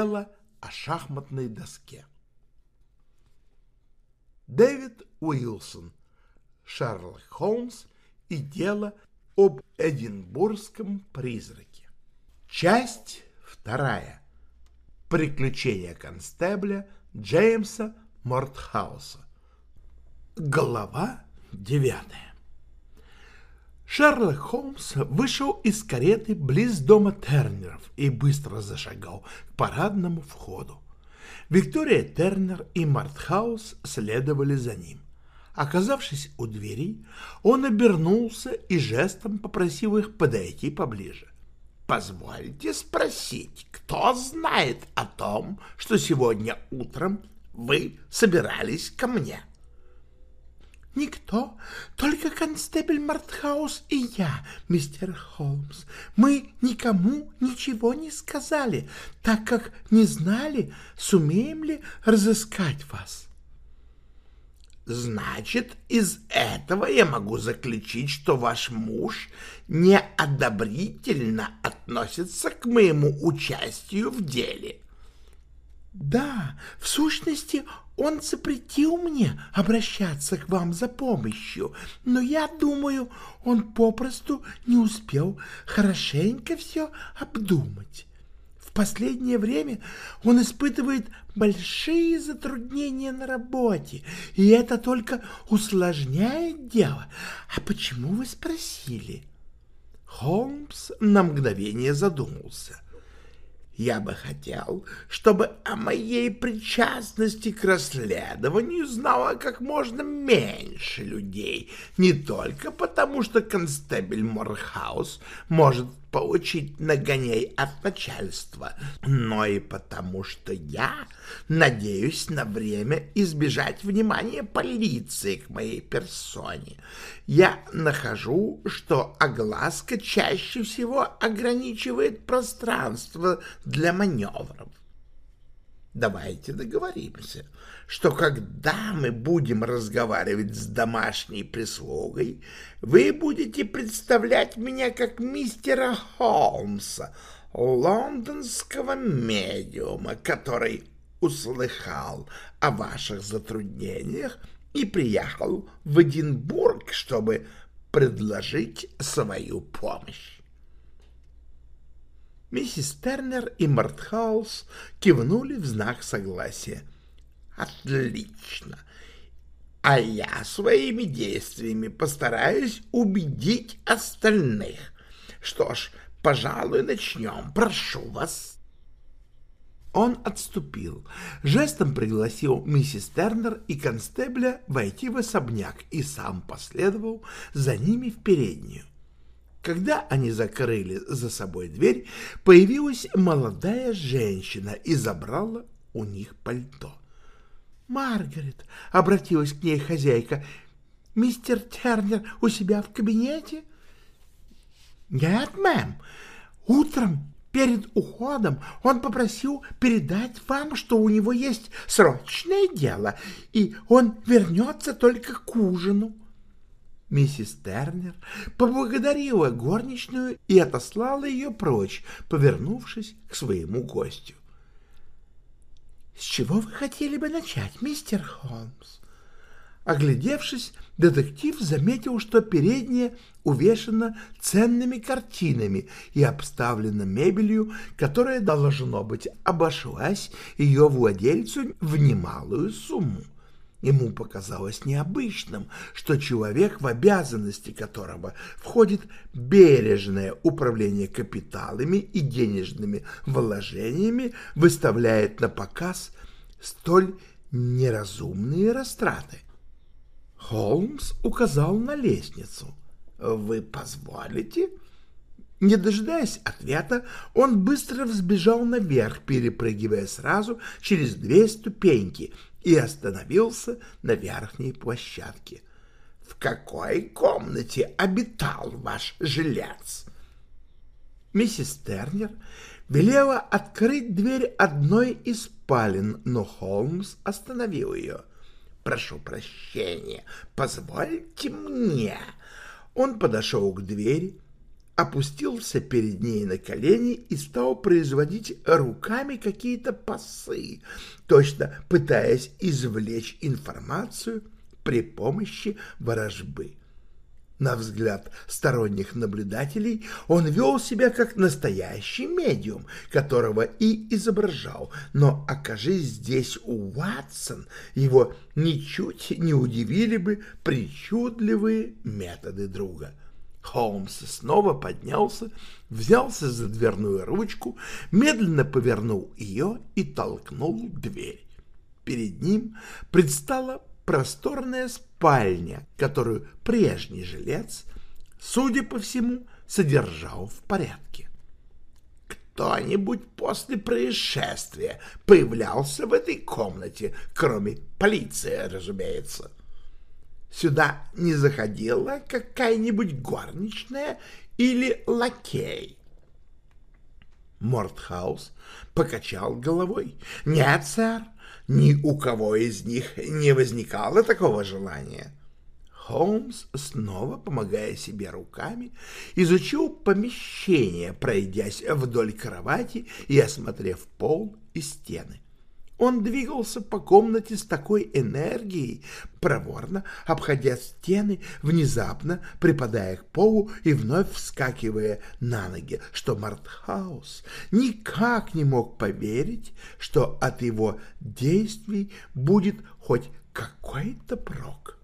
Дело о шахматной доске. Дэвид Уилсон. Шерлок Холмс и дело об Эдинбургском призраке. Часть вторая. Приключения констебля Джеймса Мортхауса. Глава девятая. Шерлок Холмс вышел из кареты близ дома Тернеров и быстро зашагал к парадному входу. Виктория Тернер и Мартхаус следовали за ним. Оказавшись у двери, он обернулся и жестом попросил их подойти поближе. «Позвольте спросить, кто знает о том, что сегодня утром вы собирались ко мне?» Никто, только констебль Мартхаус и я, мистер Холмс. Мы никому ничего не сказали, так как не знали, сумеем ли разыскать вас. Значит, из этого я могу заключить, что ваш муж неодобрительно относится к моему участию в деле. Да, в сущности, он запретил мне обращаться к вам за помощью, но я думаю, он попросту не успел хорошенько все обдумать. В последнее время он испытывает большие затруднения на работе, и это только усложняет дело. А почему вы спросили? Холмс на мгновение задумался — я бы хотел, чтобы о моей причастности к расследованию знало как можно меньше людей, не только потому, что констебель Морхаус может получить нагоняй от начальства, но и потому, что я надеюсь на время избежать внимания полиции к моей персоне. Я нахожу, что огласка чаще всего ограничивает пространство для маневров. Давайте договоримся, что когда мы будем разговаривать с домашней прислугой, вы будете представлять меня как мистера Холмса, лондонского медиума, который услыхал о ваших затруднениях и приехал в Эдинбург, чтобы предложить свою помощь. Миссис Тернер и Мартхаус кивнули в знак согласия. «Отлично! А я своими действиями постараюсь убедить остальных. Что ж, пожалуй, начнем. Прошу вас». Он отступил, жестом пригласил миссис Тернер и констебля войти в особняк и сам последовал за ними в переднюю. Когда они закрыли за собой дверь, появилась молодая женщина и забрала у них пальто. «Маргарет», — обратилась к ней хозяйка, — «мистер Тернер у себя в кабинете?» «Нет, мэм. Утром перед уходом он попросил передать вам, что у него есть срочное дело, и он вернется только к ужину». Миссис Тернер поблагодарила горничную и отослала ее прочь, повернувшись к своему гостю. «С чего вы хотели бы начать, мистер Холмс?» Оглядевшись, детектив заметил, что передняя увешана ценными картинами и обставлена мебелью, которая, должно быть, обошлась ее владельцу в немалую сумму. Ему показалось необычным, что человек, в обязанности которого входит бережное управление капиталами и денежными вложениями, выставляет на показ столь неразумные растраты. Холмс указал на лестницу. «Вы позволите?» Не дожидаясь ответа, он быстро взбежал наверх, перепрыгивая сразу через две ступеньки, и остановился на верхней площадке. «В какой комнате обитал ваш жилец?» Миссис Тернер велела открыть дверь одной из спален, но Холмс остановил ее. «Прошу прощения, позвольте мне». Он подошел к двери, опустился перед ней на колени и стал производить руками какие-то пасы, точно пытаясь извлечь информацию при помощи ворожбы. На взгляд сторонних наблюдателей он вел себя как настоящий медиум, которого и изображал, но окажись здесь у Уатсон, его ничуть не удивили бы причудливые методы друга. Холмс снова поднялся, взялся за дверную ручку, медленно повернул ее и толкнул дверь. Перед ним предстала просторная спальня, которую прежний жилец, судя по всему, содержал в порядке. Кто-нибудь после происшествия появлялся в этой комнате, кроме полиции, разумеется. Сюда не заходила какая-нибудь горничная или лакей. Мортхаус покачал головой. «Нет, сэр, ни у кого из них не возникало такого желания». Холмс, снова помогая себе руками, изучил помещение, пройдясь вдоль кровати и осмотрев пол и стены. Он двигался по комнате с такой энергией, проворно обходя стены, внезапно припадая к полу и вновь вскакивая на ноги, что Мартхаус никак не мог поверить, что от его действий будет хоть какой-то прок.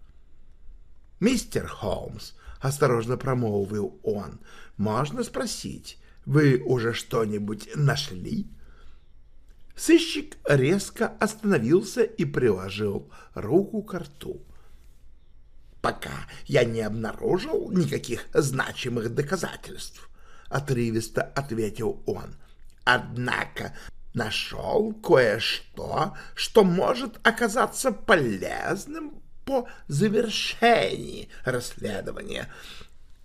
«Мистер Холмс», — осторожно промолвил он, — «можно спросить, вы уже что-нибудь нашли?» Сыщик резко остановился и приложил руку к рту. «Пока я не обнаружил никаких значимых доказательств», — отрывисто ответил он. «Однако нашел кое-что, что может оказаться полезным по завершении расследования».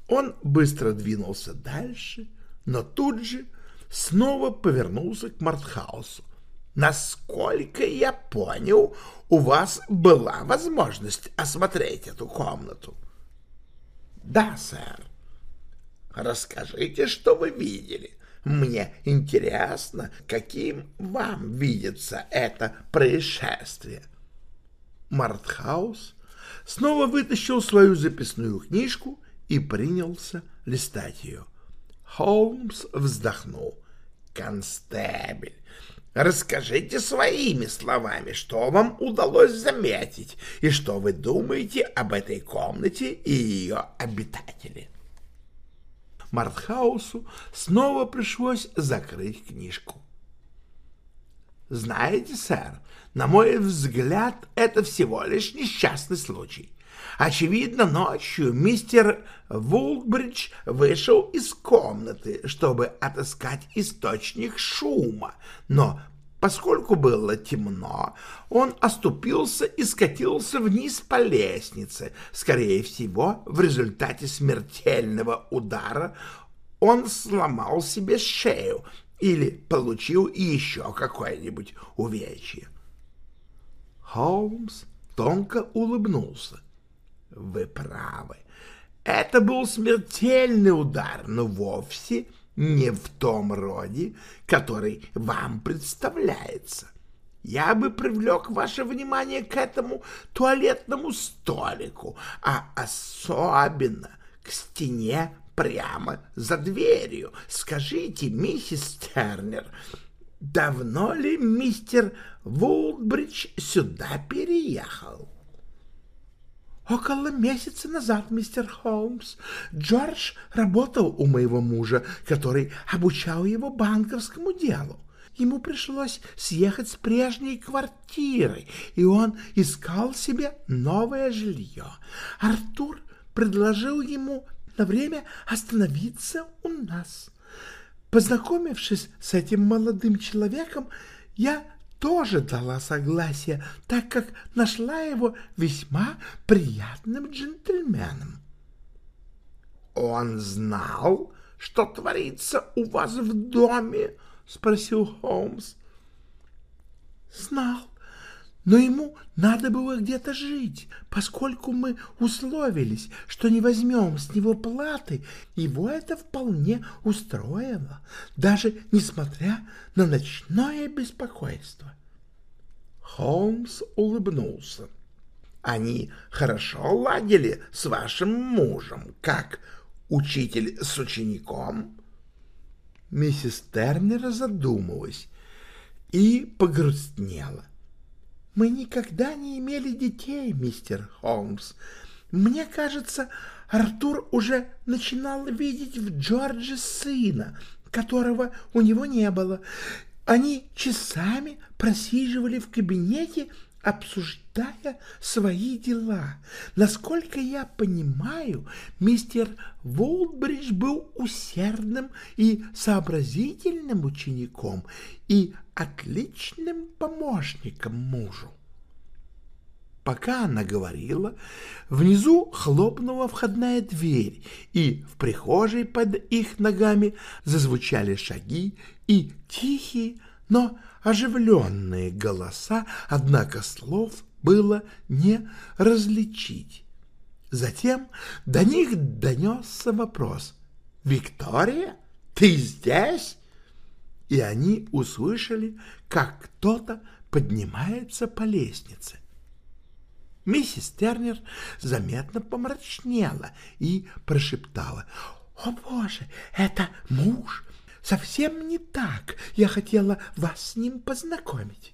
Он быстро двинулся дальше, но тут же снова повернулся к Мартхаусу. Насколько я понял, у вас была возможность осмотреть эту комнату. Да, сэр. Расскажите, что вы видели. Мне интересно, каким вам видится это происшествие. Мартхаус снова вытащил свою записную книжку и принялся листать ее. Холмс вздохнул. Констебель, Расскажите своими словами, что вам удалось заметить и что вы думаете об этой комнате и ее обитателе. Мартхаусу снова пришлось закрыть книжку. Знаете, сэр, на мой взгляд, это всего лишь несчастный случай. Очевидно, ночью мистер Вулбридж вышел из комнаты, чтобы отыскать источник шума, но Поскольку было темно, он оступился и скатился вниз по лестнице. Скорее всего, в результате смертельного удара он сломал себе шею или получил еще какое-нибудь увечье. Холмс тонко улыбнулся. Вы правы. Это был смертельный удар, но вовсе не в том роде, который вам представляется. Я бы привлек ваше внимание к этому туалетному столику, а особенно к стене прямо за дверью. Скажите, миссис Тернер, давно ли мистер Вулбридж сюда переехал? «Около месяца назад, мистер Холмс, Джордж работал у моего мужа, который обучал его банковскому делу. ему пришлось съехать с прежней квартиры, и он искал себе новое жилье. Артур предложил ему на время остановиться у нас. Познакомившись с этим молодым человеком, я тоже дала согласие, так как нашла его весьма приятным джентльменом. — Он знал, что творится у вас в доме? — спросил Холмс. — Знал, но ему надо было где-то жить, поскольку мы условились, что не возьмем с него платы, его это вполне устроило, даже несмотря на ночное беспокойство. Холмс улыбнулся. Они хорошо ладили с вашим мужем, как учитель с учеником? Миссис Тернер задумалась и погрустнела. Мы никогда не имели детей, мистер Холмс. Мне кажется, Артур уже начинал видеть в Джордже сына, которого у него не было. Они часами просиживали в кабинете обсуждая свои дела. Насколько я понимаю, мистер Волбридж был усердным и сообразительным учеником и отличным помощником мужу. Пока она говорила, внизу хлопнула входная дверь, и в прихожей под их ногами зазвучали шаги и тихие, но оживленные голоса, однако слов было не различить. Затем до них донесся вопрос «Виктория, ты здесь?» И они услышали, как кто-то поднимается по лестнице. Миссис Тернер заметно помрачнела и прошептала «О, Боже, это муж совсем не так. Я хотела вас с ним познакомить.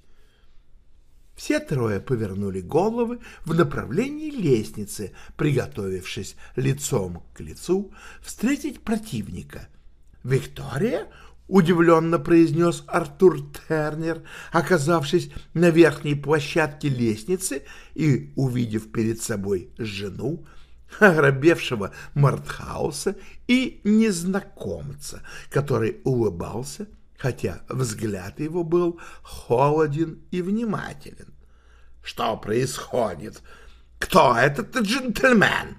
Все трое повернули головы в направлении лестницы, приготовившись лицом к лицу встретить противника. «Виктория?» — удивленно произнес Артур Тернер, оказавшись на верхней площадке лестницы и увидев перед собой жену, ограбевшего Мартхауса и незнакомца, который улыбался, хотя взгляд его был холоден и внимателен. «Что происходит? Кто этот джентльмен?»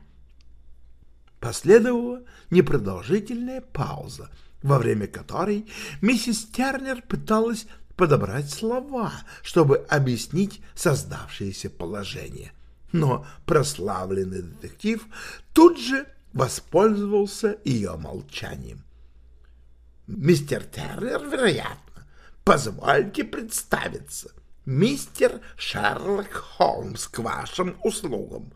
Последовала непродолжительная пауза, во время которой миссис Тернер пыталась подобрать слова, чтобы объяснить создавшееся положение но прославленный детектив тут же воспользовался ее молчанием. «Мистер Тернер, вероятно, позвольте представиться. Мистер Шерлок Холмс к вашим услугам».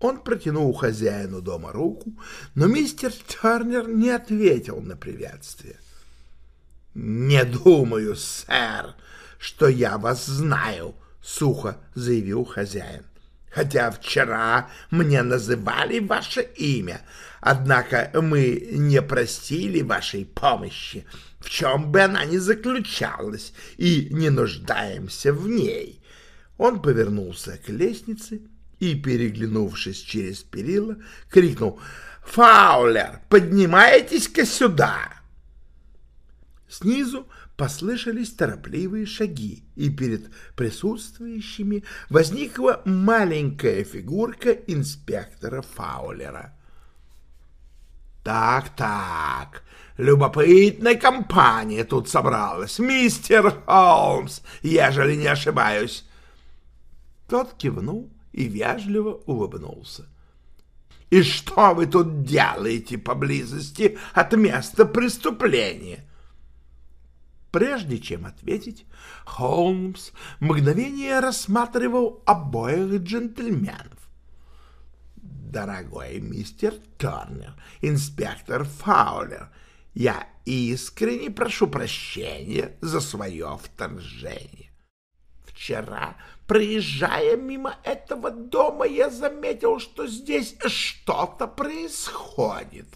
Он протянул хозяину дома руку, но мистер Тернер не ответил на приветствие. «Не думаю, сэр, что я вас знаю», — сухо заявил хозяин. «Хотя вчера мне называли ваше имя, однако мы не просили вашей помощи, в чем бы она ни заключалась, и не нуждаемся в ней». Он повернулся к лестнице и, переглянувшись через перила, крикнул «Фаулер, поднимайтесь-ка сюда!» Снизу послышались торопливые шаги, и перед присутствующими возникла маленькая фигурка инспектора Фаулера. «Так-так, любопытная компания тут собралась, мистер Холмс, ежели не ошибаюсь». Тот кивнул и вежливо улыбнулся. «И что вы тут делаете поблизости от места преступления?» Прежде чем ответить, Холмс мгновение рассматривал обоих джентльменов. «Дорогой мистер Торнер, инспектор Фаулер, я искренне прошу прощения за свое вторжение. Вчера, проезжая мимо этого дома, я заметил, что здесь что-то происходит.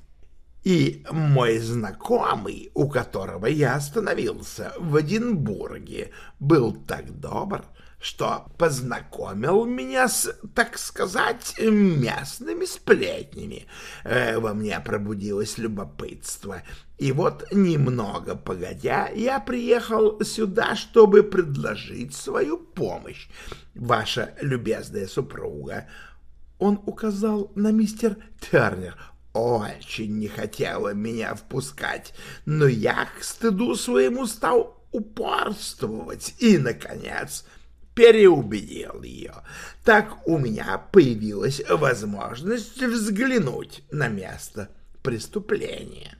И мой знакомый, у которого я остановился в Эдинбурге, был так добр, что познакомил меня с, так сказать, местными сплетнями. Э, во мне пробудилось любопытство, и вот немного погодя я приехал сюда, чтобы предложить свою помощь. Ваша любезная супруга, он указал на мистер Тернер, очень не хотела меня впускать, но я к стыду своему стал упорствовать и, наконец, переубедил ее. Так у меня появилась возможность взглянуть на место преступления.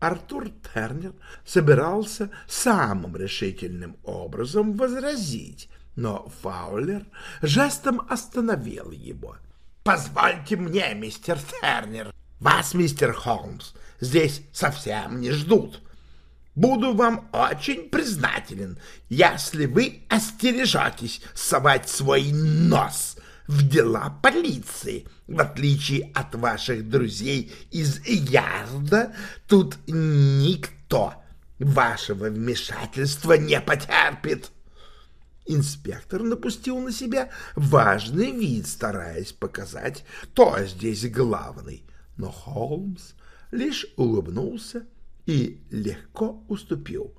Артур Тернер собирался самым решительным образом возразить, но Фаулер жестом остановил его. «Позвольте мне, мистер Тернер, вас, мистер Холмс, здесь совсем не ждут. Буду вам очень признателен, если вы остережетесь совать свой нос в дела полиции. В отличие от ваших друзей из Ярда, тут никто вашего вмешательства не потерпит. Инспектор напустил на себя важный вид, стараясь показать, кто здесь главный. Но Холмс лишь улыбнулся и легко уступил.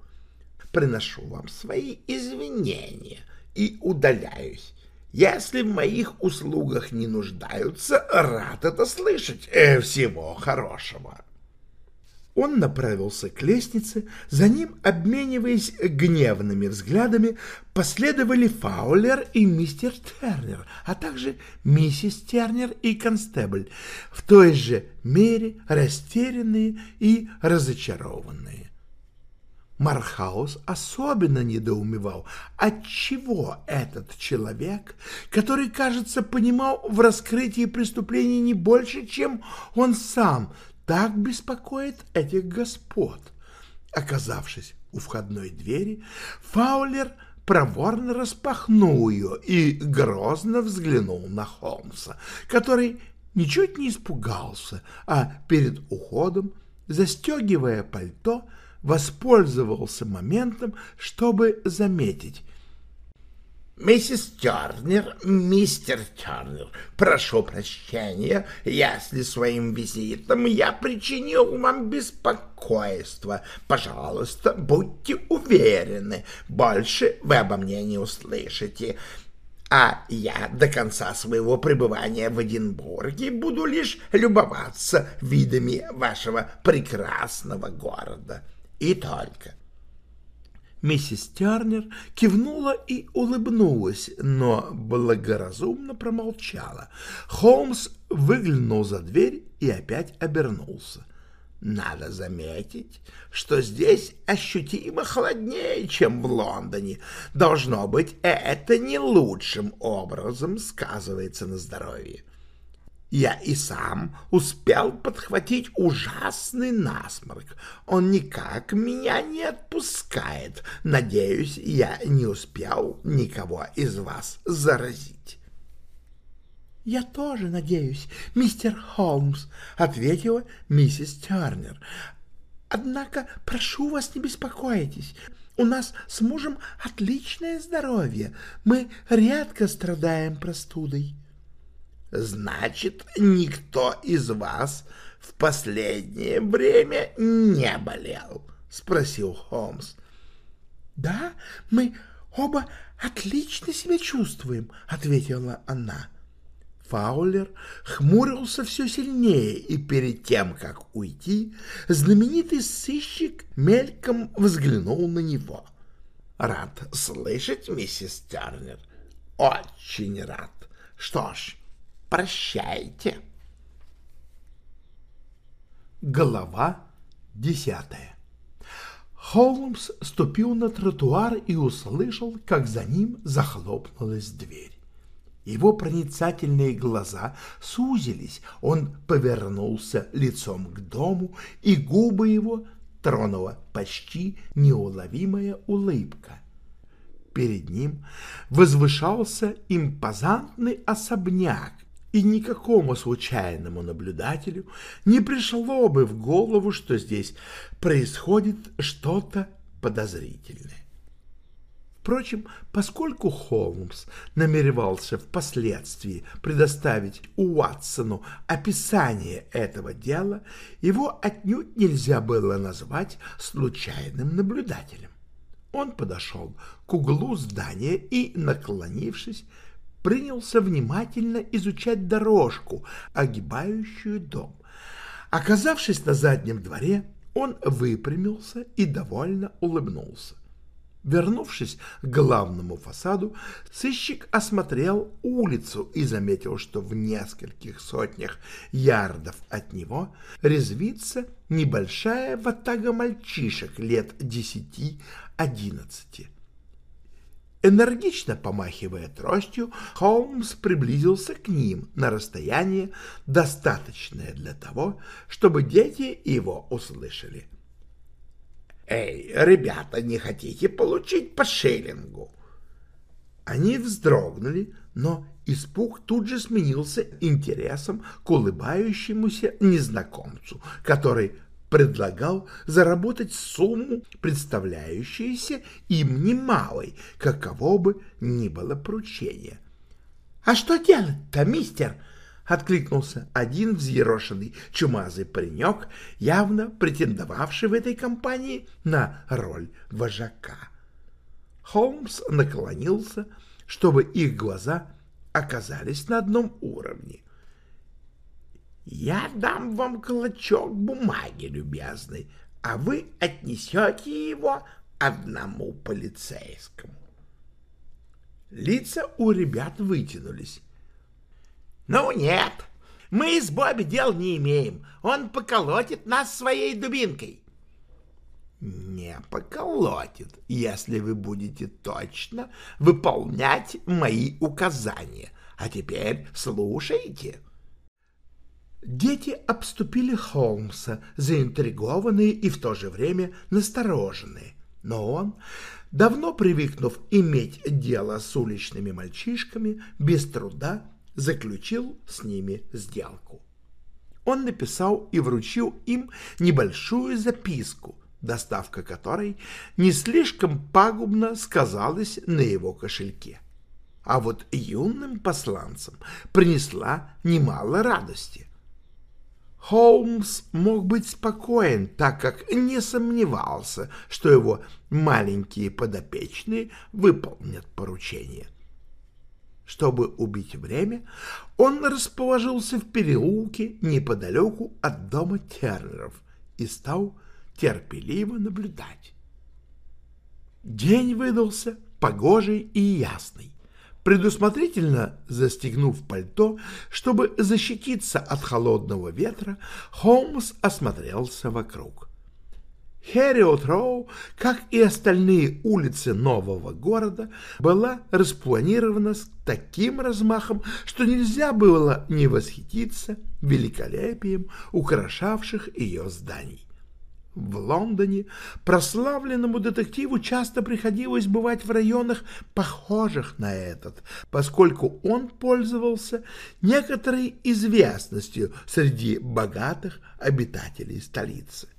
Приношу вам свои извинения и удаляюсь. Если в моих услугах не нуждаются, рад это слышать. Э, всего хорошего. Он направился к лестнице, за ним, обмениваясь гневными взглядами, последовали Фаулер и мистер Тернер, а также миссис Тернер и констебль, в той же мере растерянные и разочарованные. Мархаус особенно недоумевал, отчего этот человек, который, кажется, понимал в раскрытии преступлений не больше, чем он сам, так беспокоит этих господ. Оказавшись у входной двери, Фаулер проворно распахнул ее и грозно взглянул на Холмса, который ничуть не испугался, а перед уходом, застегивая пальто, воспользовался моментом, чтобы заметить, «Миссис Тернер, мистер Тернер, прошу прощения, если своим визитом я причинил вам беспокойство. Пожалуйста, будьте уверены, больше вы обо мне не услышите. А я до конца своего пребывания в Эдинбурге буду лишь любоваться видами вашего прекрасного города. И только. Миссис Тернер кивнула и улыбнулась, но благоразумно промолчала. Холмс выглянул за дверь и опять обернулся. Надо заметить, что здесь ощутимо холоднее, чем в Лондоне. Должно быть, это не лучшим образом сказывается на здоровье. Я и сам успел подхватить ужасный насморк. Он никак меня не отпускает. Надеюсь, я не успел никого из вас заразить. — Я тоже надеюсь, мистер Холмс, — ответила миссис Тернер. — Однако прошу вас, не беспокойтесь. У нас с мужем отличное здоровье. Мы редко страдаем простудой. — Значит, никто из вас в последнее время не болел? Спросил Холмс. Да, мы оба отлично себя чувствуем, ответила она. Фаулер хмурился все сильнее, и перед тем, как уйти, знаменитый сыщик мельком взглянул на него. «Рад слышать, миссис Тернер, очень рад. Что ж, Прощайте. Глава десятая Холмс ступил на тротуар и услышал, как за ним захлопнулась дверь. Его проницательные глаза сузились, он повернулся лицом к дому, и губы его тронула почти неуловимая улыбка. Перед ним возвышался импозантный особняк, и никакому случайному наблюдателю не пришло бы в голову, что здесь происходит что-то подозрительное. Впрочем, поскольку Холмс намеревался впоследствии предоставить Уатсону описание этого дела, его отнюдь нельзя было назвать случайным наблюдателем. Он подошел к углу здания и, наклонившись, принялся внимательно изучать дорожку, огибающую дом. Оказавшись на заднем дворе, он выпрямился и довольно улыбнулся. Вернувшись к главному фасаду, сыщик осмотрел улицу и заметил, что в нескольких сотнях ярдов от него резвится небольшая ватага мальчишек лет десяти-одиннадцати. Энергично помахивая тростью, Холмс приблизился к ним на расстояние, достаточное для того, чтобы дети его услышали. «Эй, ребята, не хотите получить по шиллингу?» Они вздрогнули, но испуг тут же сменился интересом к улыбающемуся незнакомцу, который предлагал заработать сумму, представляющуюся им немалой, каково бы ни было поручение. — А что делать-то, мистер? — откликнулся один взъерошенный чумазый паренек, явно претендовавший в этой компании на роль вожака. Холмс наклонился, чтобы их глаза оказались на одном уровне. Я дам вам клочок бумаги, любезный, а вы отнесете его одному полицейскому. Лица у ребят вытянулись. «Ну нет, мы с Бобби дел не имеем. Он поколотит нас своей дубинкой». «Не поколотит, если вы будете точно выполнять мои указания. А теперь слушайте». Дети обступили Холмса, заинтригованные и в то же время настороженные. Но он, давно привыкнув иметь дело с уличными мальчишками, без труда заключил с ними сделку. Он написал и вручил им небольшую записку, доставка которой не слишком пагубно сказалась на его кошельке. А вот юным посланцам принесла немало радости. Холмс мог быть спокоен, так как не сомневался, что его маленькие подопечные выполнят поручение. Чтобы убить время, он расположился в переулке неподалеку от дома Тернеров и стал терпеливо наблюдать. День выдался погожий и ясный. Предусмотрительно застегнув пальто, чтобы защититься от холодного ветра, Холмс осмотрелся вокруг. Хэриот Роу, как и остальные улицы нового города, была распланирована с таким размахом, что нельзя было не восхититься великолепием украшавших ее зданий. В Лондоне прославленному детективу часто приходилось бывать в районах, похожих на этот, поскольку он пользовался некоторой известностью среди богатых обитателей столицы.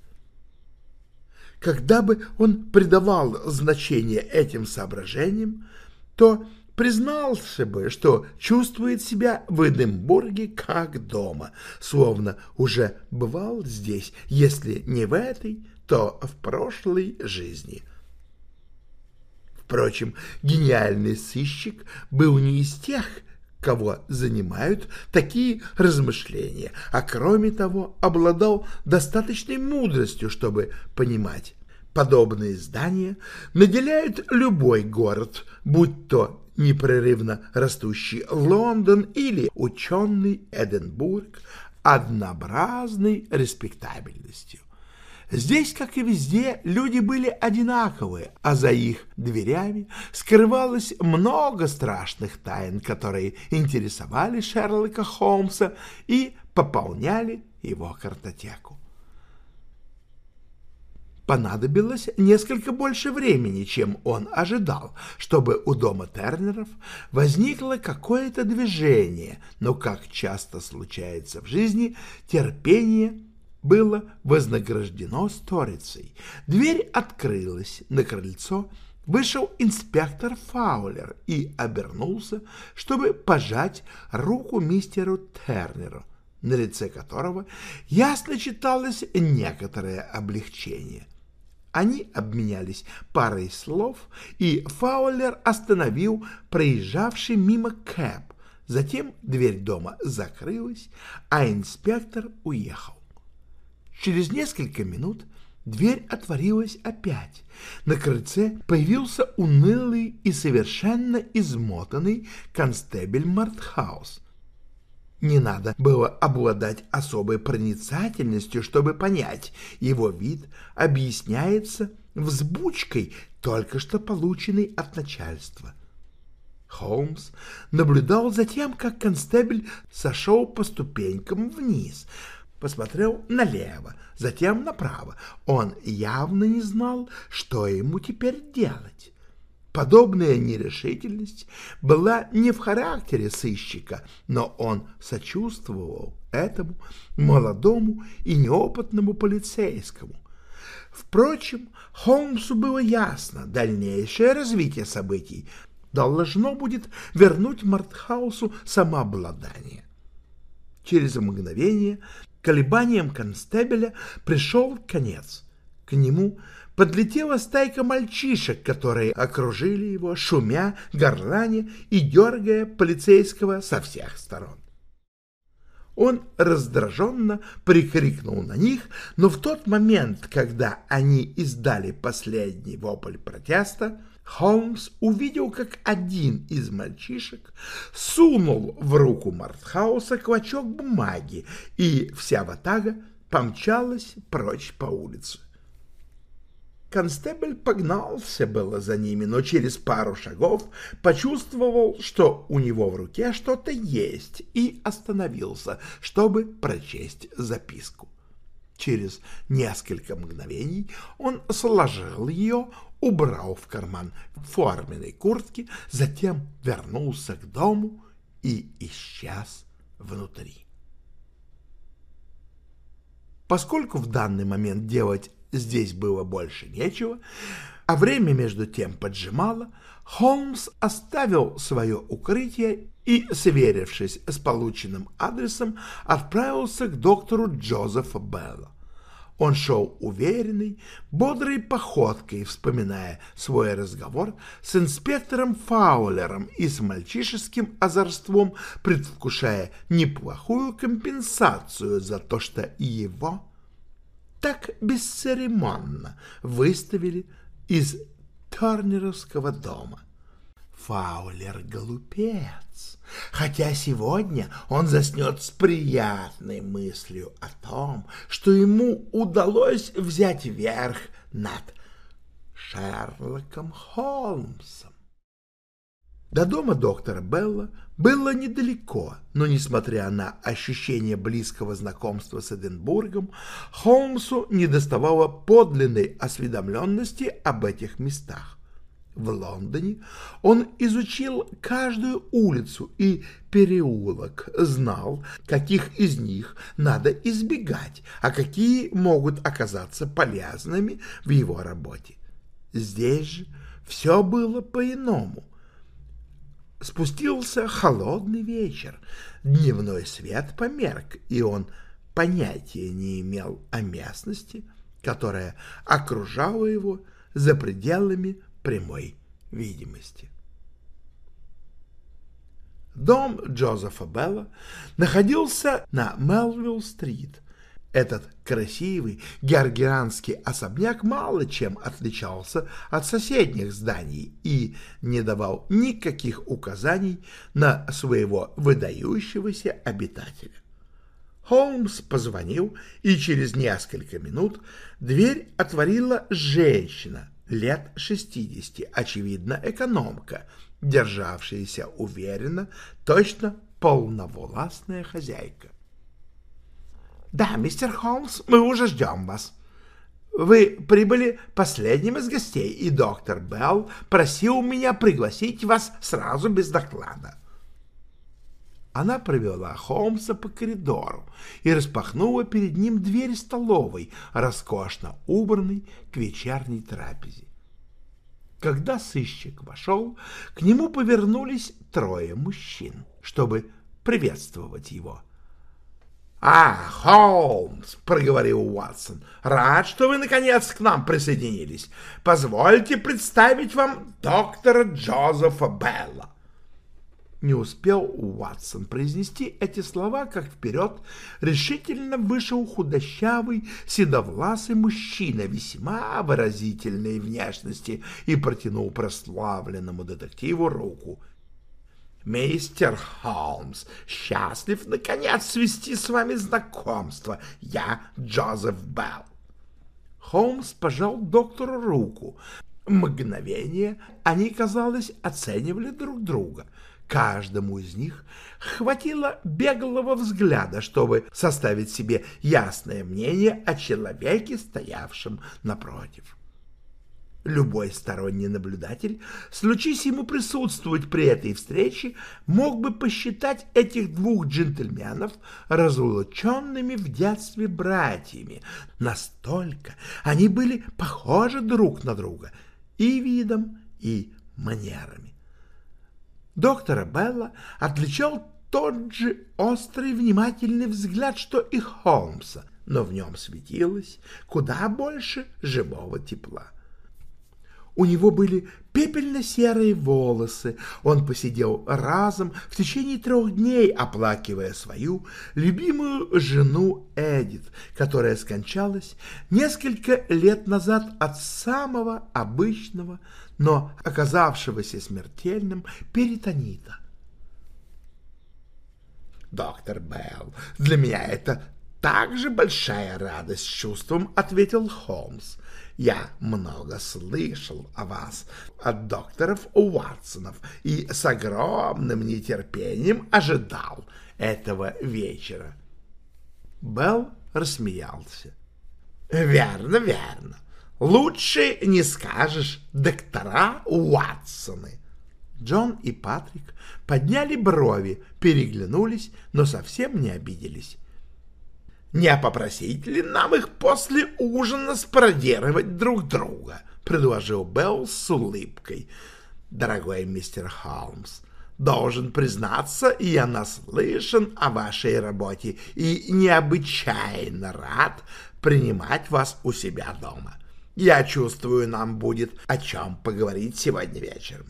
Когда бы он придавал значение этим соображениям, то признался бы, что чувствует себя в Эдинбурге как дома, словно уже бывал здесь, если не в этой, то в прошлой жизни. Впрочем, гениальный сыщик был не из тех, кого занимают такие размышления, а кроме того обладал достаточной мудростью, чтобы понимать, подобные здания наделяют любой город, будь то непрерывно растущий Лондон или ученый Эдинбург однообразной респектабельностью. Здесь, как и везде, люди были одинаковые, а за их дверями скрывалось много страшных тайн, которые интересовали Шерлока Холмса и пополняли его картотеку. Понадобилось несколько больше времени, чем он ожидал, чтобы у дома Тернеров возникло какое-то движение, но, как часто случается в жизни, терпение было вознаграждено сторицей. Дверь открылась, на крыльцо вышел инспектор Фаулер и обернулся, чтобы пожать руку мистеру Тернеру, на лице которого ясно читалось некоторое облегчение. Они обменялись парой слов, и Фаулер остановил проезжавший мимо кэб. Затем дверь дома закрылась, а инспектор уехал. Через несколько минут дверь отворилась опять. На крыльце появился унылый и совершенно измотанный констебель Мартхаус. Не надо было обладать особой проницательностью, чтобы понять, его вид объясняется взбучкой, только что полученной от начальства. Холмс наблюдал за тем, как констебль сошел по ступенькам вниз, посмотрел налево, затем направо. Он явно не знал, что ему теперь делать. Подобная нерешительность была не в характере сыщика, но он сочувствовал этому молодому и неопытному полицейскому. Впрочем, Холмсу было ясно, дальнейшее развитие событий должно будет вернуть Мартхаусу самообладание. Через мгновение колебаниям констебеля пришел конец. К нему – подлетела стайка мальчишек, которые окружили его, шумя, горланя и дергая полицейского со всех сторон. Он раздраженно прикрикнул на них, но в тот момент, когда они издали последний вопль протеста, Холмс увидел, как один из мальчишек сунул в руку Мартхауса клочок бумаги, и вся ватага помчалась прочь по улице. Констебль погнался было за ними, но через пару шагов почувствовал, что у него в руке что-то есть, и остановился, чтобы прочесть записку. Через несколько мгновений он сложил ее, убрал в карман форменной куртки, затем вернулся к дому и исчез внутри. Поскольку в данный момент делать здесь было больше нечего, а время между тем поджимало, Холмс оставил свое укрытие и, сверившись с полученным адресом, отправился к доктору Джозефа Белла. Он шел уверенной, бодрой походкой, вспоминая свой разговор с инспектором Фаулером и с мальчишеским озорством, предвкушая неплохую компенсацию за то, что его так бесцеремонно выставили из Тернеровского дома. Фаулер — глупец, хотя сегодня он заснет с приятной мыслью о том, что ему удалось взять верх над Шерлоком Холмсом. До дома доктора Белла было недалеко, но, несмотря на ощущение близкого знакомства с Эдинбургом, Холмсу недоставало подлинной осведомленности об этих местах. В Лондоне он изучил каждую улицу и переулок, знал, каких из них надо избегать, а какие могут оказаться полезными в его работе. Здесь же все было по-иному. Спустился холодный вечер, дневной свет померк, и он понятия не имел о местности, которая окружала его за пределами прямой видимости. Дом Джозефа Белла находился на Мелвилл-стрит, этот красивый георгианский особняк мало чем отличался от соседних зданий и не давал никаких указаний на своего выдающегося обитателя. Холмс позвонил, и через несколько минут дверь отворила женщина лет шестидесяти, очевидно, экономка, державшаяся уверенно, точно полновластная хозяйка. «Да, мистер Холмс, мы уже ждем вас». Вы прибыли последним из гостей, и доктор Белл просил меня пригласить вас сразу без доклада. Она провела Холмса по коридору и распахнула перед ним дверь столовой, роскошно убранной к вечерней трапезе. Когда сыщик вошел, к нему повернулись трое мужчин, чтобы приветствовать его. «А, Холмс!» — проговорил Уотсон. «Рад, что вы, наконец, к нам присоединились. Позвольте представить вам доктора Джозефа Белла». Не успел Уатсон произнести эти слова, как вперед решительно вышел худощавый, седовласый мужчина весьма выразительной внешности и протянул прославленному детективу руку — Мистер Холмс, счастлив, наконец, свести с вами знакомство. Я Джозеф Белл. Холмс пожал доктору руку. Мгновение они, казалось, оценивали друг друга. Каждому из них хватило беглого взгляда, чтобы составить себе ясное мнение о человеке, стоявшем напротив. Любой сторонний наблюдатель, случись ему присутствовать при этой встрече, мог бы посчитать этих двух джентльменов разлученными в детстве братьями. Настолько они были похожи друг на друга и видом, и манерами. Доктора Белла отличал тот же острый внимательный взгляд, что и Холмса, но в нем светилось куда больше живого тепла. У него были пепельно-серые волосы. Он посидел разом в течение трех дней, оплакивая свою любимую жену Эдит, которая скончалась несколько лет назад от самого обычного, но оказавшегося смертельным перитонита. «Доктор Белл, для меня это также большая радость с чувством», — ответил Холмс. Я много слышал о вас от докторов Уатсонов и с огромным нетерпением ожидал этого вечера. Белл рассмеялся. Верно, верно. Лучше не скажешь доктора Уатсоны. Джон и Патрик подняли брови, переглянулись, но совсем не обиделись. Не попросить ли нам их после ужина спародировать друг друга? — предложил Белл с улыбкой. — Дорогой мистер Холмс, должен признаться, я наслышан о вашей работе и необычайно рад принимать вас у себя дома. Я чувствую, нам будет о чем поговорить сегодня вечером.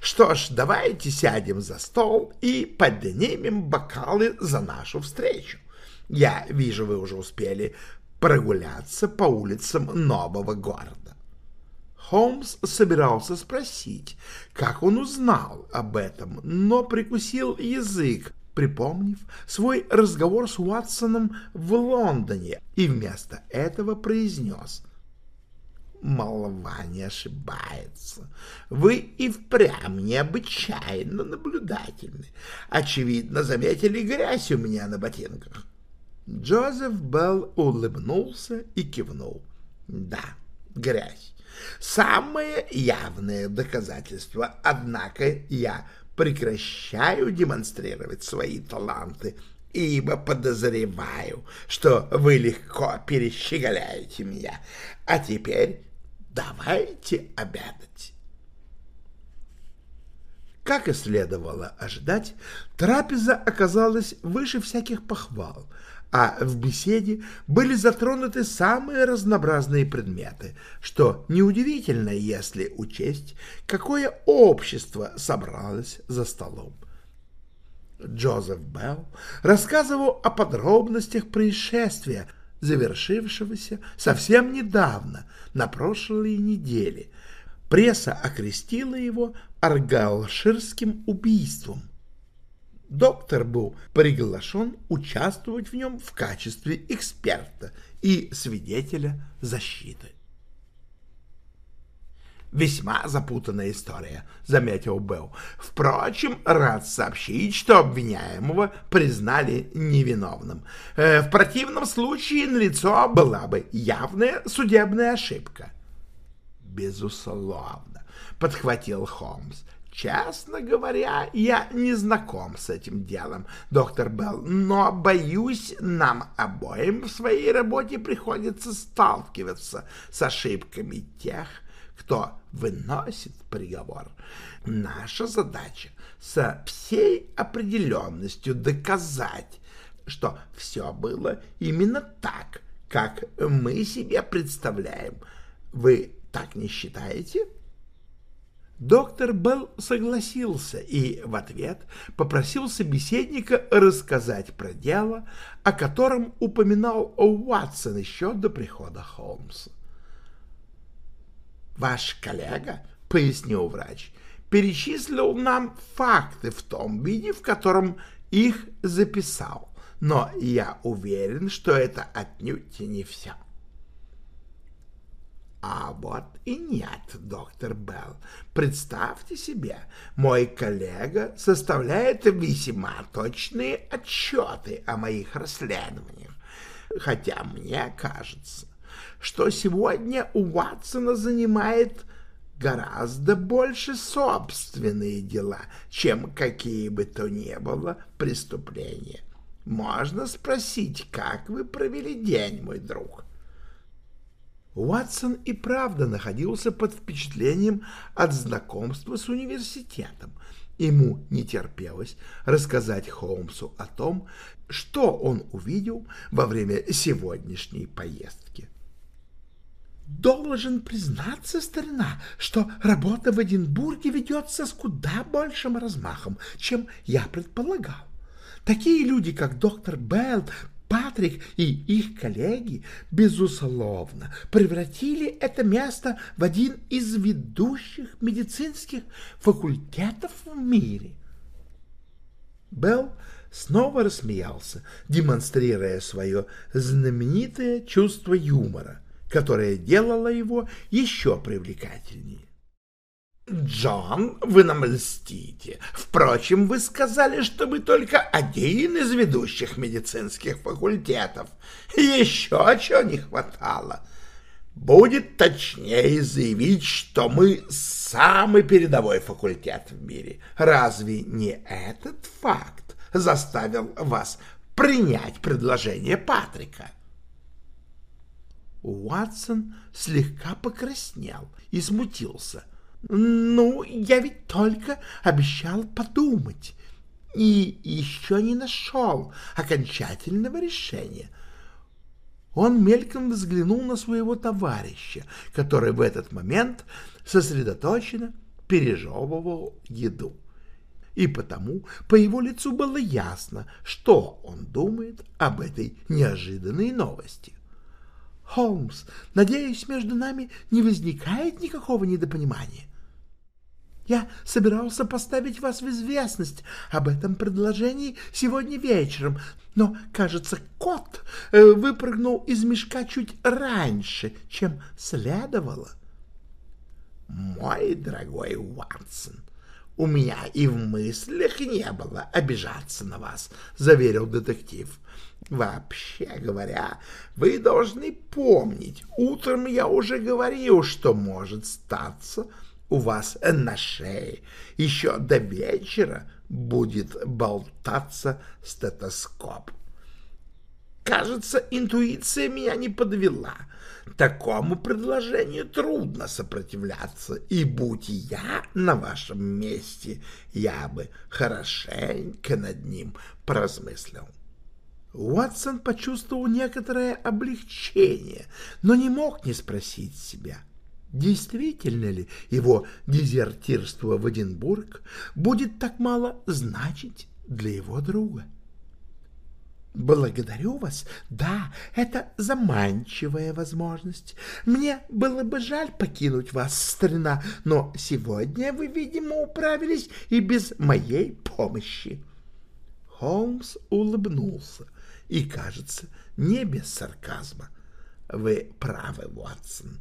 Что ж, давайте сядем за стол и поднимем бокалы за нашу встречу. Я вижу, вы уже успели прогуляться по улицам нового города. Холмс собирался спросить, как он узнал об этом, но прикусил язык, припомнив свой разговор с Уатсоном в Лондоне, и вместо этого произнес «Молва не ошибается. Вы и впрямь необычайно наблюдательны. Очевидно, заметили грязь у меня на ботинках. Джозеф Белл улыбнулся и кивнул. Да, грязь. Самое явное доказательство, однако я прекращаю демонстрировать свои таланты, ибо подозреваю, что вы легко перещеголяете меня. А теперь давайте обедать. Как и следовало ожидать, трапеза оказалась выше всяких похвал — а в беседе были затронуты самые разнообразные предметы, что неудивительно, если учесть, какое общество собралось за столом. Джозеф Белл рассказывал о подробностях происшествия, завершившегося совсем недавно, на прошлой неделе. Пресса окрестила его аргалширским убийством, доктор был приглашен участвовать в нем в качестве эксперта и свидетеля защиты. Весьма запутанная история, — заметил Белл. Впрочем, рад сообщить, что обвиняемого признали невиновным. Э, в противном случае налицо была бы явная судебная ошибка. Безусловно, — подхватил Холмс. Честно говоря, я не знаком с этим делом, доктор Белл, но, боюсь, нам обоим в своей работе приходится сталкиваться с ошибками тех, кто выносит приговор. Наша задача со всей определенностью доказать, что все было именно так, как мы себе представляем. Вы так не считаете? Доктор Белл согласился и в ответ попросил собеседника рассказать про дело, о котором упоминал Уатсон еще до прихода Холмса. Ваш коллега, — пояснил врач, — перечислил нам факты в том виде, в котором их записал, но я уверен, что это отнюдь не все. А вот и нет, доктор Белл. Представьте себе, мой коллега составляет весьма точные отчеты о моих расследованиях, хотя мне кажется, что сегодня у Ватсона занимает гораздо больше собственные дела, чем какие бы то ни было преступления. Можно спросить, как вы провели день, мой друг? Уатсон и правда находился под впечатлением от знакомства с университетом. Ему не терпелось рассказать Холмсу о том, что он увидел во время сегодняшней поездки. Должен признаться, старина, что работа в Эдинбурге ведется с куда большим размахом, чем я предполагал. Такие люди, как доктор Белл, Патрик и их коллеги, безусловно, превратили это место в один из ведущих медицинских факультетов в мире. Белл снова рассмеялся, демонстрируя свое знаменитое чувство юмора — которое делало его еще привлекательнее. «Джон, вы нам льстите. Впрочем, вы сказали, что вы только один из ведущих медицинских факультетов. Еще чего не хватало. Будет точнее заявить, что мы самый передовой факультет в мире. Разве не этот факт заставил вас принять предложение Патрика?» Уатсон слегка покраснел и смутился. «Ну, я ведь только обещал подумать и еще не нашел окончательного решения». Он мельком взглянул на своего товарища, который в этот момент сосредоточенно пережевывал еду. И потому по его лицу было ясно, что он думает об этой неожиданной новости. Холмс, надеюсь, между нами не возникает никакого недопонимания. Я собирался поставить вас в известность об этом предложении сегодня вечером, но, кажется, кот э, выпрыгнул из мешка чуть раньше, чем следовало. Мой дорогой Уатсон, у меня и в мыслях не было обижаться на вас, заверил детектив. Вообще говоря, вы должны помнить, утром я уже говорил, что может статься у вас на шее. Еще до вечера будет болтаться стетоскоп. Кажется, интуиция меня не подвела. Такому предложению трудно сопротивляться, и будь я на вашем месте, я бы хорошенько над ним поразмыслил. Уотсон почувствовал некоторое облегчение, но не мог не спросить себя, действительно ли его дезертирство в Эдинбург будет так мало значить для его друга. «Благодарю вас. Да, это заманчивая возможность. Мне было бы жаль покинуть вас, старина, но сегодня вы, видимо, управились и без моей помощи». Холмс улыбнулся и, кажется, не без сарказма. Вы правы, Уотсон.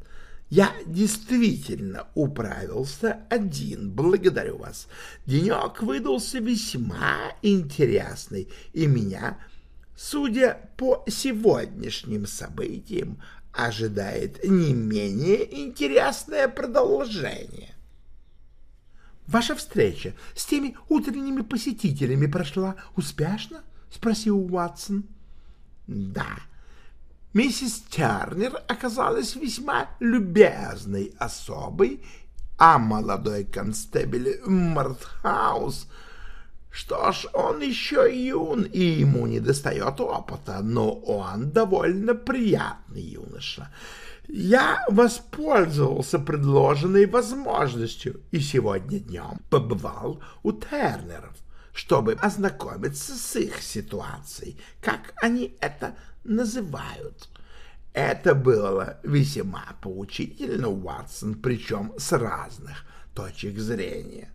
Я действительно управился один, благодарю вас. Денек выдался весьма интересный, и меня, судя по сегодняшним событиям, ожидает не менее интересное продолжение. Ваша встреча с теми утренними посетителями прошла успешно? спросил Уатсон. Да. Миссис Тернер оказалась весьма любезной особой, а молодой констебель Мартхаус что ж, он еще юн, и ему не достает опыта, но он довольно приятный юноша. Я воспользовался предложенной возможностью и сегодня днем побывал у Тернеров, чтобы ознакомиться с их ситуацией, как они это называют. Это было весьма поучительно, Уатсон, причем с разных точек зрения.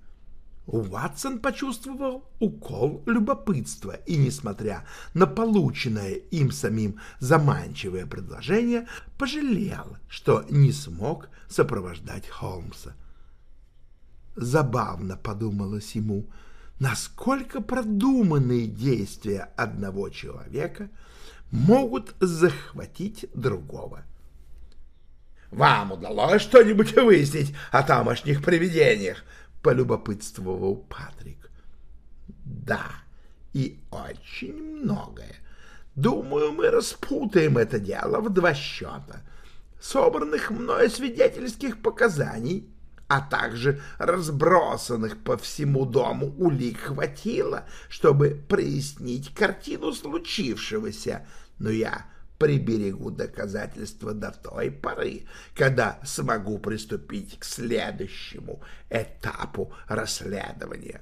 Уатсон почувствовал укол любопытства и, несмотря на полученное им самим заманчивое предложение, пожалел, что не смог сопровождать Холмса. Забавно подумалось ему, насколько продуманные действия одного человека могут захватить другого. «Вам удалось что-нибудь выяснить о тамошних привидениях?» полюбопытствовал Патрик. Да, и очень многое. Думаю, мы распутаем это дело в два счета. Собранных мною свидетельских показаний, а также разбросанных по всему дому улик хватило, чтобы прояснить картину случившегося, но я приберегу доказательства до той поры, когда смогу приступить к следующему этапу расследования.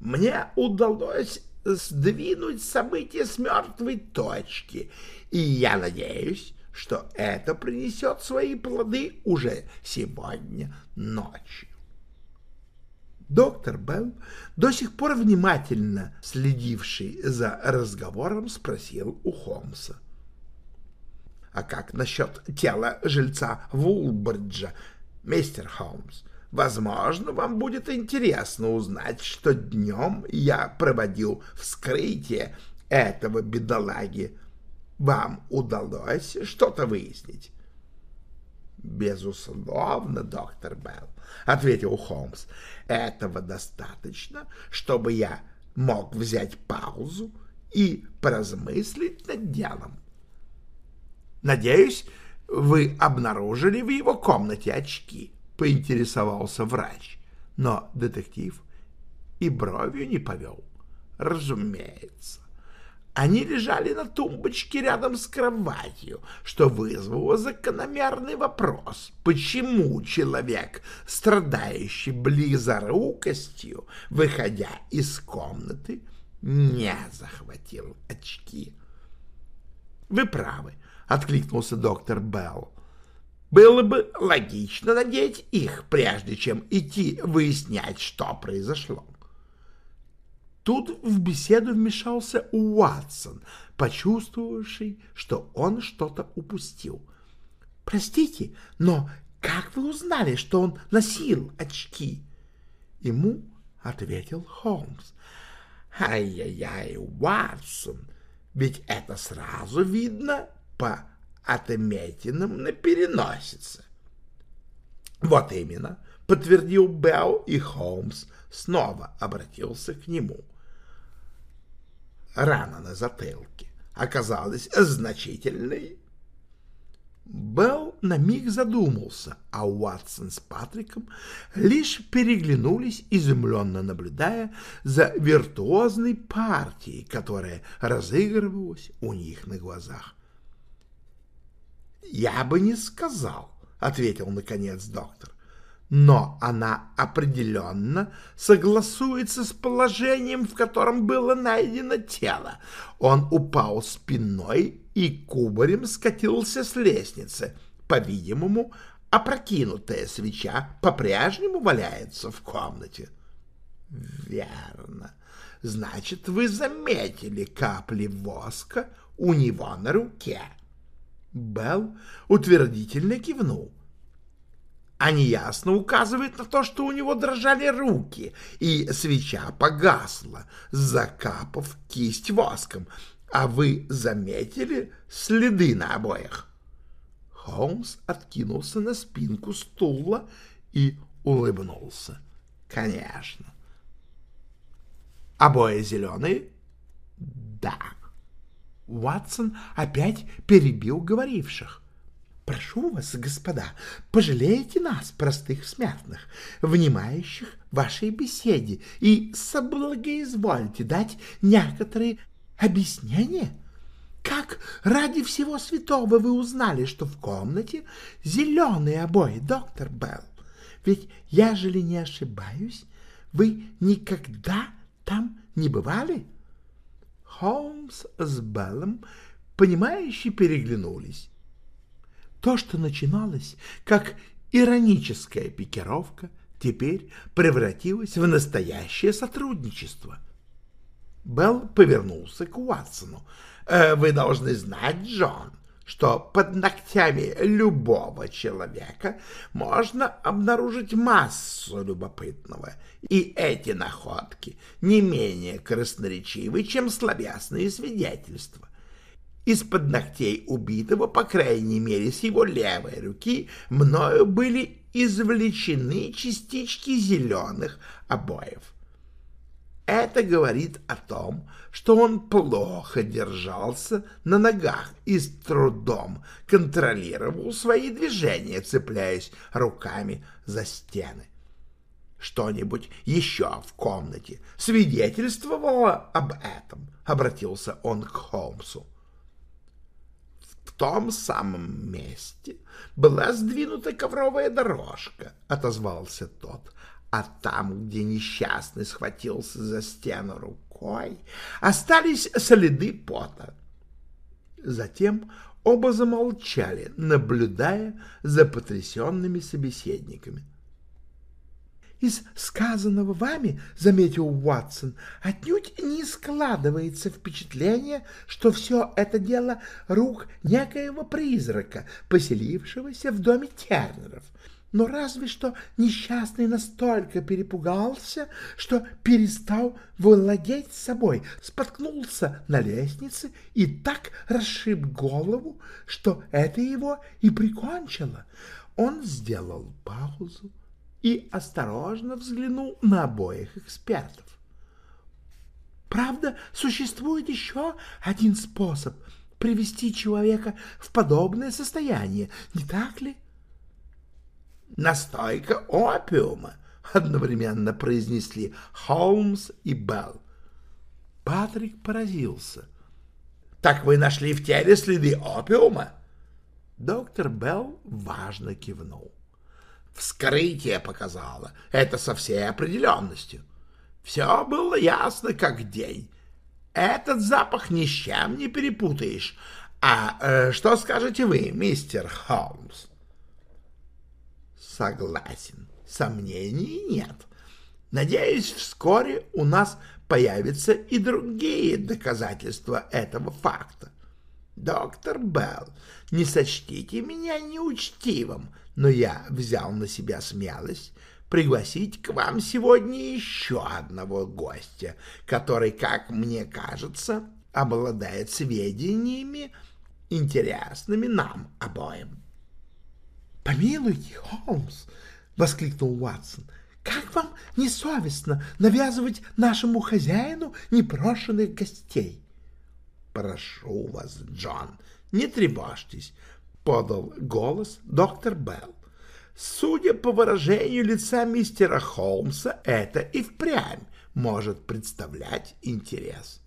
Мне удалось сдвинуть события с мертвой точки, и я надеюсь, что это принесет свои плоды уже сегодня ночью. Доктор Белл, до сих пор внимательно следивший за разговором, спросил у Холмса. — а как насчет тела жильца Вулбриджа, мистер Холмс? Возможно, вам будет интересно узнать, что днем я проводил вскрытие этого бедолаги. Вам удалось что-то выяснить? «Безусловно, доктор Белл», — ответил Холмс. «Этого достаточно, чтобы я мог взять паузу и поразмыслить над делом. Надеюсь, вы обнаружили в его комнате очки, поинтересовался врач. Но детектив и бровью не повел. Разумеется. Они лежали на тумбочке рядом с кроватью, что вызвало закономерный вопрос, почему человек, страдающий близорукостью, выходя из комнаты, не захватил очки. Вы правы, — откликнулся доктор Белл. «Было бы логично надеть их, прежде чем идти выяснять, что произошло». Тут в беседу вмешался Уатсон, почувствовавший, что он что-то упустил. «Простите, но как вы узнали, что он носил очки?» Ему ответил Холмс. «Ай-яй-яй, Уатсон, ведь это сразу видно по отметинам на переносице. Вот именно, подтвердил Белл, и Холмс снова обратился к нему. Рана на затылке оказалась значительной. Белл на миг задумался, а Уатсон с Патриком лишь переглянулись, изумленно наблюдая за виртуозной партией, которая разыгрывалась у них на глазах. «Я бы не сказал», — ответил наконец доктор. «Но она определенно согласуется с положением, в котором было найдено тело. Он упал спиной и кубарем скатился с лестницы. По-видимому, опрокинутая свеча по-прежнему валяется в комнате». «Верно. Значит, вы заметили капли воска у него на руке». Белл утвердительно кивнул. Они ясно указывают на то, что у него дрожали руки, и свеча погасла, закапав кисть воском. А вы заметили следы на обоях? Холмс откинулся на спинку стула и улыбнулся. Конечно. Обои зеленые? Да. Ватсон опять перебил говоривших. Прошу вас, господа, пожалейте нас, простых смертных, внимающих вашей беседе, и соблагоизвольте дать некоторые объяснения. Как ради всего святого вы узнали, что в комнате зеленые обои, доктор Белл? Ведь, ежели не ошибаюсь, вы никогда там не бывали? Холмс с Беллом, понимающе переглянулись. То, что начиналось как ироническая пикировка, теперь превратилось в настоящее сотрудничество. Белл повернулся к Уатсону. «Э, «Вы должны знать, Джон, что под ногтями любого человека можно обнаружить массу любопытного, и эти находки не менее красноречивы, чем словесные свидетельства. Из-под ногтей убитого, по крайней мере, с его левой руки, мною были извлечены частички зеленых обоев. Это говорит о том, что он плохо держался на ногах и с трудом контролировал свои движения, цепляясь руками за стены. Что-нибудь еще в комнате свидетельствовало об этом, обратился он к Холмсу том самом месте была сдвинута ковровая дорожка, — отозвался тот. А там, где несчастный схватился за стену рукой, остались следы пота. Затем оба замолчали, наблюдая за потрясенными собеседниками. — из сказанного вами, — заметил Уатсон, — отнюдь не складывается впечатление, что все это дело рук некоего призрака, поселившегося в доме Тернеров. Но разве что несчастный настолько перепугался, что перестал владеть собой, споткнулся на лестнице и так расшиб голову, что это его и прикончило. Он сделал паузу, и осторожно взглянул на обоих экспертов. Правда, существует еще один способ привести человека в подобное состояние, не так ли? Настойка опиума, одновременно произнесли Холмс и Белл. Патрик поразился. Так вы нашли в теле следы опиума? Доктор Белл важно кивнул. Вскрытие показало это со всей определенностью. Все было ясно, как день. Этот запах ни с чем не перепутаешь. А э, что скажете вы, мистер Холмс? Согласен. Сомнений нет. Надеюсь, вскоре у нас появятся и другие доказательства этого факта. Доктор Белл, не сочтите меня неучтивым, но я взял на себя смелость пригласить к вам сегодня еще одного гостя, который, как мне кажется, обладает сведениями, интересными нам обоим. — Помилуйте, Холмс! — воскликнул Уатсон. — Как вам несовестно навязывать нашему хозяину непрошенных гостей? — Прошу вас, Джон, не тревожьтесь, подал голос доктор Белл. Судя по выражению лица мистера Холмса, это и впрямь может представлять интерес.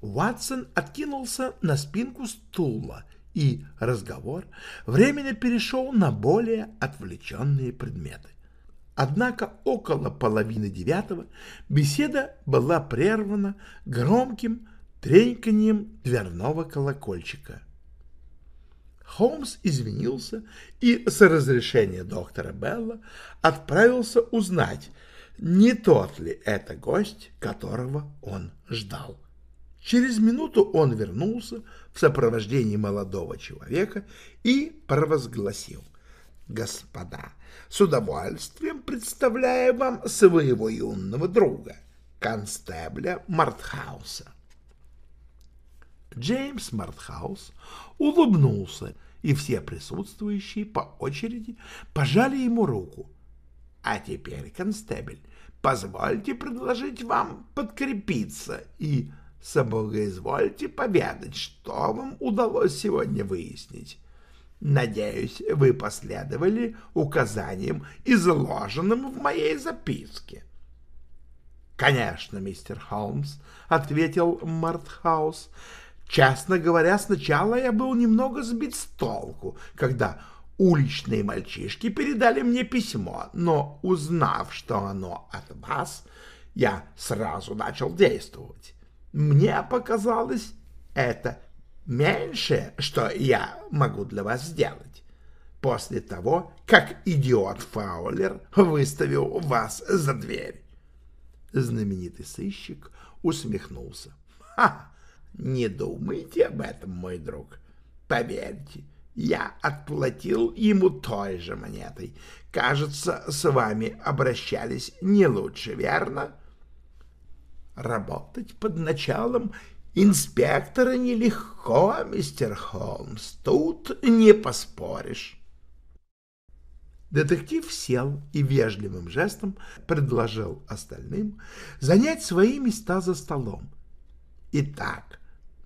Уатсон откинулся на спинку стула, и разговор временно перешел на более отвлеченные предметы. Однако около половины девятого беседа была прервана громким треньканьем дверного колокольчика — Холмс извинился и с разрешения доктора Белла отправился узнать, не тот ли это гость, которого он ждал. Через минуту он вернулся в сопровождении молодого человека и провозгласил. господа, с удовольствием представляю вам своего юного друга, констебля Мартхауса. Джеймс Мартхаус улыбнулся, и все присутствующие по очереди пожали ему руку. А теперь, констебль, позвольте предложить вам подкрепиться и соблагоизвольте поведать, что вам удалось сегодня выяснить. Надеюсь, вы последовали указаниям, изложенным в моей записке. — Конечно, мистер Холмс, — ответил Мартхаус. — Честно говоря, сначала я был немного сбит с толку, когда уличные мальчишки передали мне письмо, но, узнав, что оно от вас, я сразу начал действовать. Мне показалось это меньшее, что я могу для вас сделать, после того, как идиот Фаулер выставил вас за дверь. Знаменитый сыщик усмехнулся. «Ха! Не думайте об этом, мой друг. Поверьте, я отплатил ему той же монетой. Кажется, с вами обращались не лучше, верно?» Работать под началом Инспектора нелегко, мистер Холмс, тут не поспоришь. Детектив сел и вежливым жестом предложил остальным занять свои места за столом. Итак,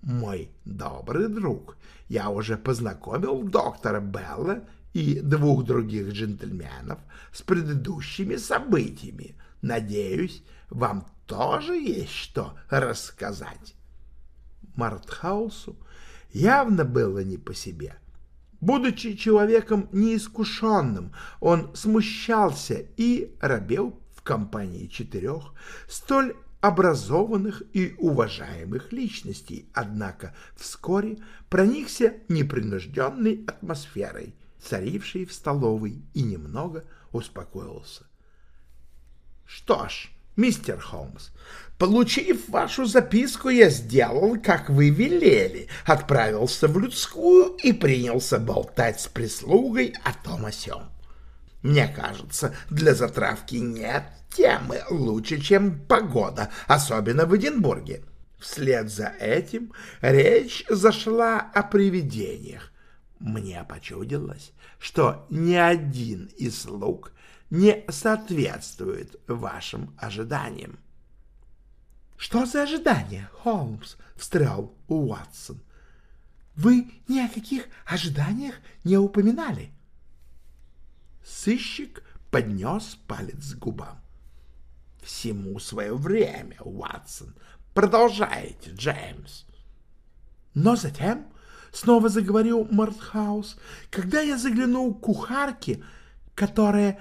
мой добрый друг, я уже познакомил доктора Белла и двух других джентльменов с предыдущими событиями. Надеюсь, вам тоже есть что рассказать. Мартхаусу явно было не по себе. Будучи человеком неискушенным, он смущался и робел в компании четырех столь образованных и уважаемых личностей, однако вскоре проникся непринужденной атмосферой, царившей в столовой, и немного успокоился. «Что ж, мистер Холмс, Получив вашу записку, я сделал, как вы велели, отправился в людскую и принялся болтать с прислугой о том о сём. Мне кажется, для затравки нет темы лучше, чем погода, особенно в Эдинбурге. Вслед за этим речь зашла о привидениях. Мне почудилось, что ни один из слуг не соответствует вашим ожиданиям. «Что за ожидания, Холмс?» — встрял Уатсон. «Вы ни о каких ожиданиях не упоминали». Сыщик поднес палец к губам. «Всему свое время, Уатсон. Продолжайте, Джеймс». Но затем, — снова заговорил Мартхаус, — когда я заглянул к кухарке, которая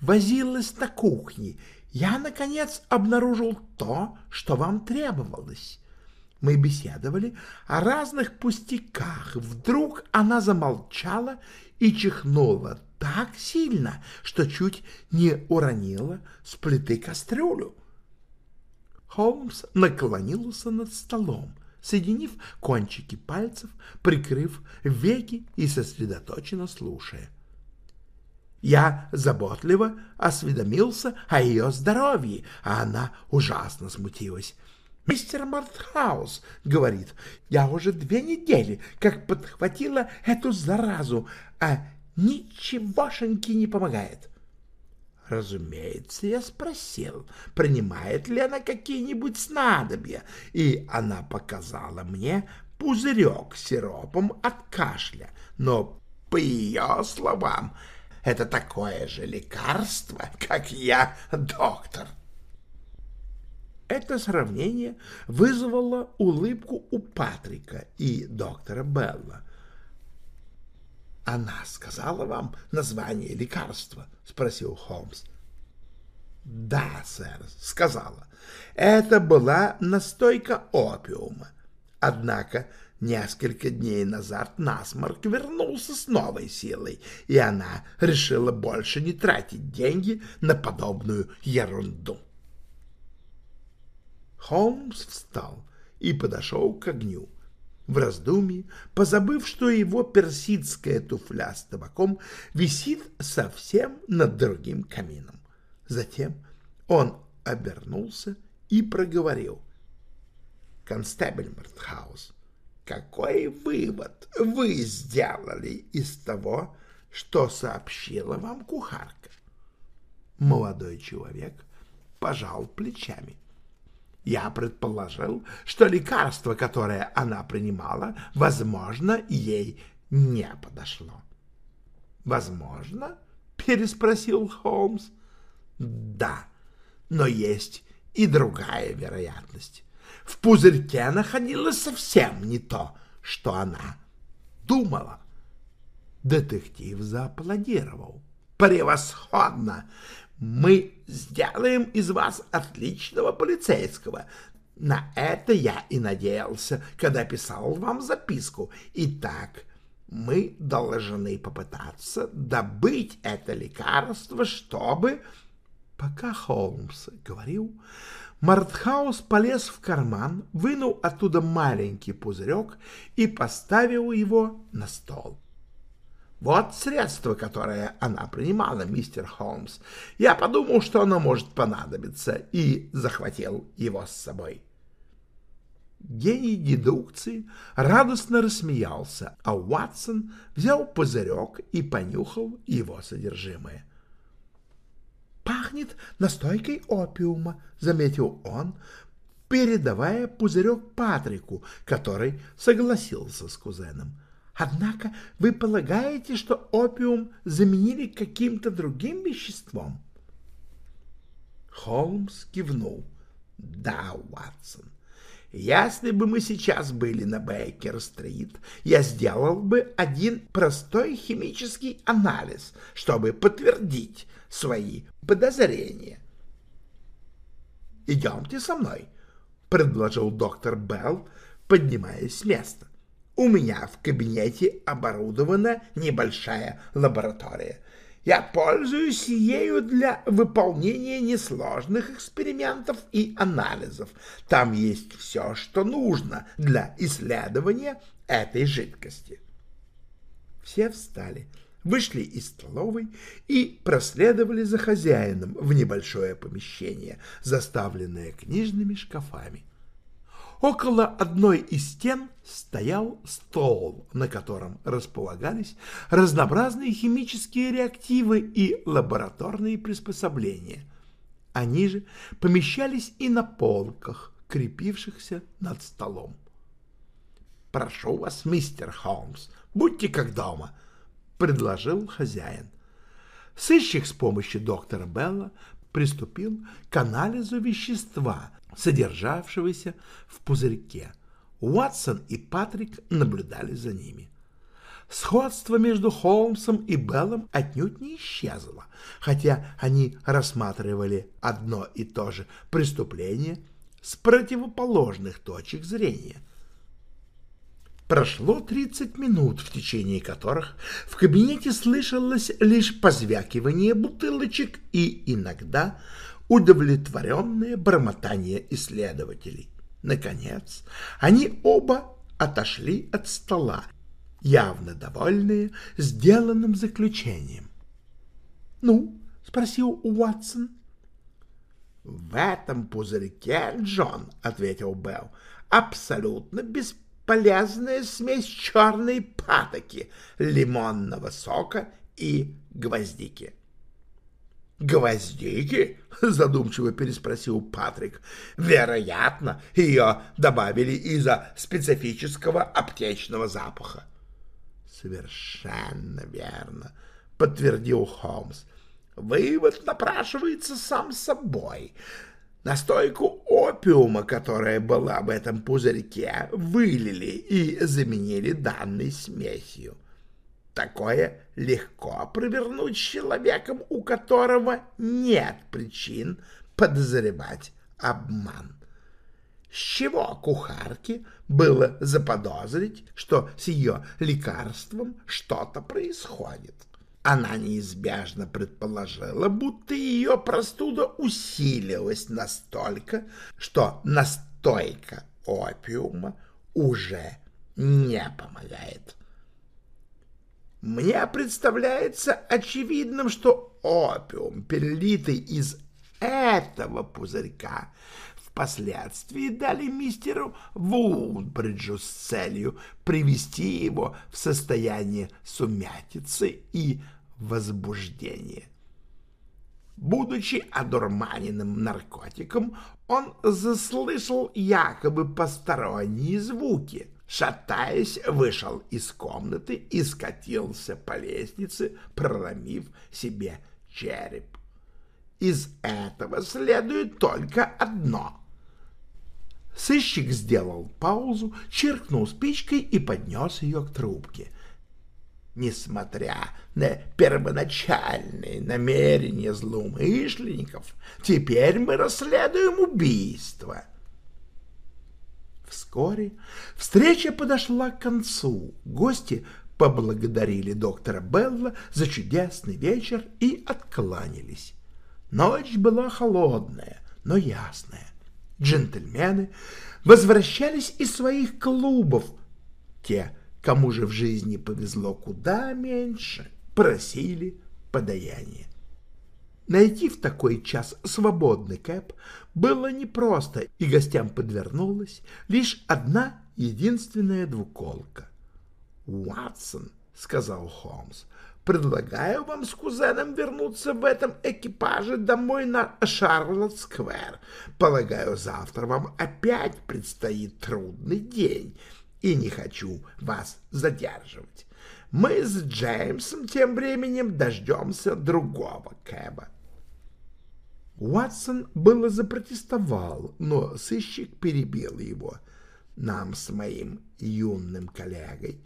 возилась на кухне, я, наконец, обнаружил то, что вам требовалось. Мы беседовали о разных пустяках. Вдруг она замолчала и чихнула так сильно, что чуть не уронила с плиты кастрюлю. Холмс наклонился над столом, соединив кончики пальцев, прикрыв веки и сосредоточенно слушая. Я заботливо осведомился о ее здоровье, а она ужасно смутилась. «Мистер Мартхаус, — говорит, — я уже две недели как подхватила эту заразу, а ничегошеньки не помогает». Разумеется, я спросил, принимает ли она какие-нибудь снадобья, и она показала мне пузырек с сиропом от кашля, но, по ее словам, это такое же лекарство, как я, доктор. Это сравнение вызвало улыбку у Патрика и доктора Белла. «Она сказала вам название лекарства?» — спросил Холмс. «Да, сэр, сказала. Это была настойка опиума. Однако Несколько дней назад насморк вернулся с новой силой, и она решила больше не тратить деньги на подобную ерунду. Холмс встал и подошел к огню. В раздумье, позабыв, что его персидская туфля с табаком висит совсем над другим камином. Затем он обернулся и проговорил. «Констебль Мартхаус, какой вывод вы сделали из того, что сообщила вам кухарка?» Молодой человек пожал плечами. Я предположил, что лекарство, которое она принимала, возможно, ей не подошло. «Возможно?» — переспросил Холмс. «Да, но есть и другая вероятность. В пузырьке находилось совсем не то, что она думала». Детектив зааплодировал. «Превосходно! Мы сделаем из вас отличного полицейского. На это я и надеялся, когда писал вам записку. Итак, мы должны попытаться добыть это лекарство, чтобы...» Пока Холмс говорил, Мартхаус полез в карман, вынул оттуда маленький пузырек и поставил его на стол. Вот средство, которое она принимала, мистер Холмс. Я подумал, что оно может понадобиться, и захватил его с собой. Гений дедукции радостно рассмеялся, а Уатсон взял пузырек и понюхал его содержимое. «Пахнет настойкой опиума», — заметил он, передавая пузырек Патрику, который согласился с кузеном. Однако вы полагаете, что опиум заменили каким-то другим веществом? Холмс кивнул. Да, Уатсон. Если бы мы сейчас были на Бейкер-стрит, я сделал бы один простой химический анализ, чтобы подтвердить свои подозрения. «Идемте со мной», — предложил доктор Белл, поднимаясь с места. У меня в кабинете оборудована небольшая лаборатория. Я пользуюсь ею для выполнения несложных экспериментов и анализов. Там есть все, что нужно для исследования этой жидкости. Все встали, вышли из столовой и проследовали за хозяином в небольшое помещение, заставленное книжными шкафами. Около одной из стен стоял стол, на котором располагались разнообразные химические реактивы и лабораторные приспособления. Они же помещались и на полках, крепившихся над столом. «Прошу вас, мистер Холмс, будьте как дома», — предложил хозяин. Сыщик с помощью доктора Белла приступил к анализу вещества, содержавшегося в пузырьке. Уатсон и Патрик наблюдали за ними. Сходство между Холмсом и Беллом отнюдь не исчезло, хотя они рассматривали одно и то же преступление с противоположных точек зрения. Прошло 30 минут, в течение которых в кабинете слышалось лишь позвякивание бутылочек и иногда удовлетворенное бормотание исследователей. Наконец, они оба отошли от стола, явно довольные сделанным заключением. «Ну?» — спросил Уатсон. «В этом пузырьке, Джон, — ответил Белл, — абсолютно бесполезная смесь черной патоки, лимонного сока и гвоздики. «Гвоздики?» — задумчиво переспросил Патрик. «Вероятно, ее добавили из-за специфического аптечного запаха». «Совершенно верно», — подтвердил Холмс. «Вывод напрашивается сам собой. Настойку опиума, которая была в этом пузырьке, вылили и заменили данной смесью. Такое легко провернуть человеком, у которого нет причин подозревать обман. С чего кухарке было заподозрить, что с ее лекарством что-то происходит? Она неизбежно предположила, будто ее простуда усилилась настолько, что настойка опиума уже не помогает. Мне представляется очевидным, что опиум, перелитый из этого пузырька, впоследствии дали мистеру Вудбриджу с целью привести его в состояние сумятицы и возбуждения. Будучи одурманенным наркотиком, он заслышал якобы посторонние звуки. Шатаясь, вышел из комнаты и скатился по лестнице, проломив себе череп. Из этого следует только одно. Сыщик сделал паузу, чиркнул спичкой и поднес ее к трубке — Несмотря на первоначальные намерения злоумышленников, теперь мы расследуем убийство. Вскоре встреча подошла к концу. Гости поблагодарили доктора Белла за чудесный вечер и откланялись. Ночь была холодная, но ясная. Джентльмены возвращались из своих клубов. Те Кому же в жизни повезло куда меньше, просили подаяние. Найти в такой час свободный кэп было непросто, и гостям подвернулась лишь одна единственная двуколка. «Уатсон», — сказал Холмс, — «предлагаю вам с кузеном вернуться в этом экипаже домой на Шарлотт-сквер. Полагаю, завтра вам опять предстоит трудный день» и не хочу вас задерживать. Мы с Джеймсом тем временем дождемся другого Кэба. Уатсон было запротестовал, но сыщик перебил его. Нам с моим юным коллегой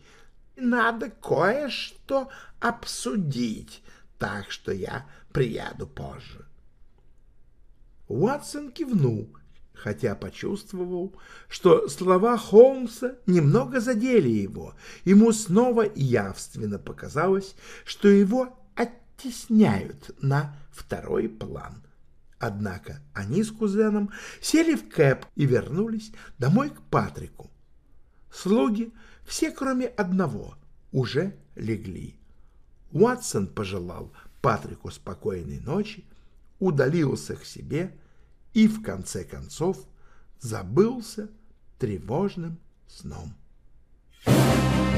надо кое-что обсудить, так что я приеду позже. Уатсон кивнул хотя почувствовал, что слова Холмса немного задели его. Ему снова явственно показалось, что его оттесняют на второй план. Однако они с кузеном сели в кэп и вернулись домой к Патрику. Слуги, все кроме одного, уже легли. Уатсон пожелал Патрику спокойной ночи, удалился к себе и, в конце концов, забылся тревожным сном. Thank you.